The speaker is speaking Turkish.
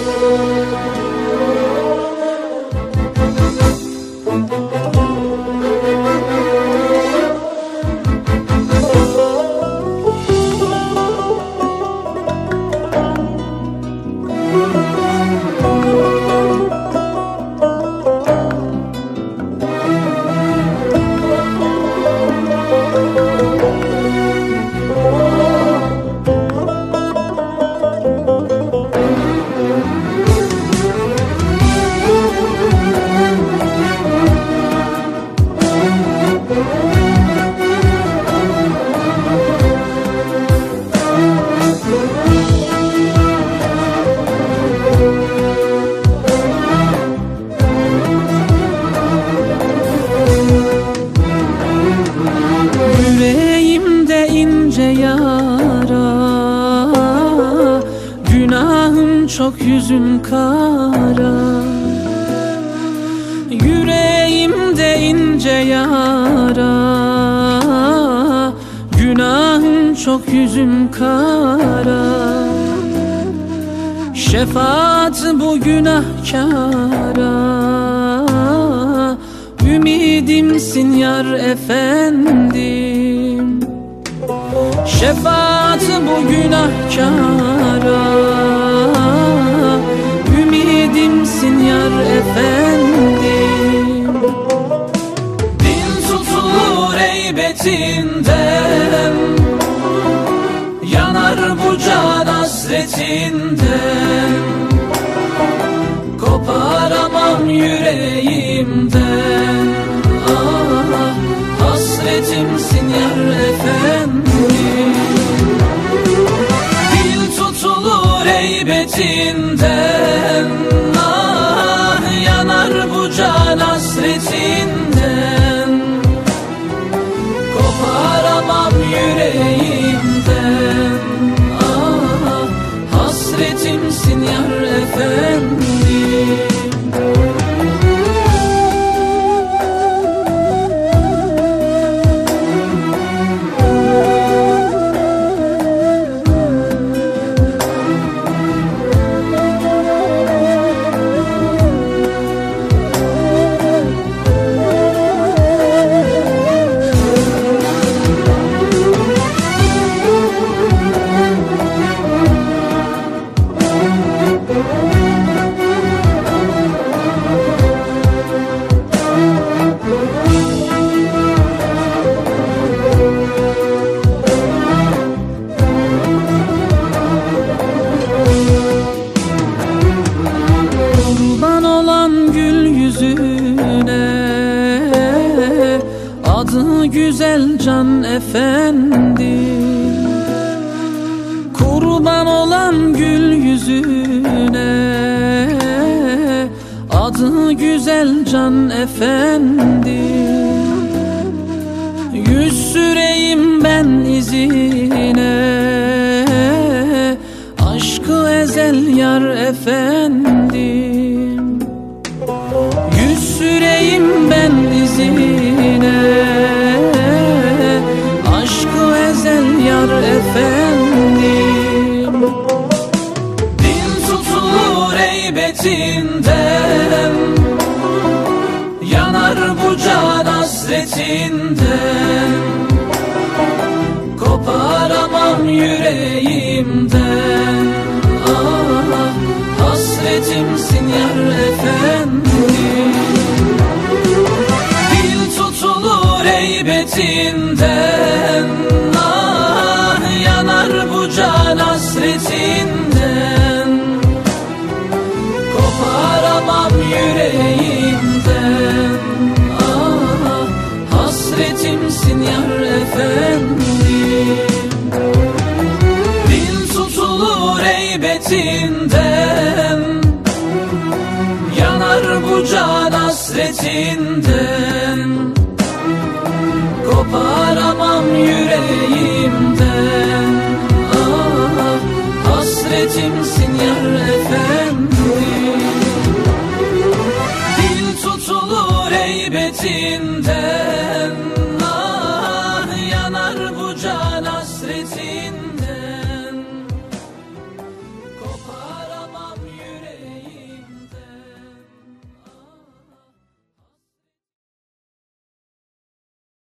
Yüreğimde ince yara Günahım çok yüzüm kara. Yüreğimde ince yara Günahım çok yüzüm kara. Şefaat bu günahkara. Ümidimsin yar efendim Şefaat bu günahkara. Ümidimsin yar efendim. Dil tutulur heybetinden Yanar bu can hasretinden. Koparamam yüreğimden hasretimsin yar efendim tutulur heybetinden Ah yanar bu can hasretinden. Koparamam yüreğimden Ah hasretimsin yar efendim yüzüne Adı güzel can efendi. Kurban olan gül yüzüne. Adı güzel can efendi. Yüz süreyim ben izine. Aşkı ezel yar efendim bu can hasretinden Koparamam yüreğimden. Ah hasretimsin yar hasretinden Yanar bu can hasretinden. Koparamam yüreğimden. Ah, Hasretimsin yar efendim Dil tutulur heybetinden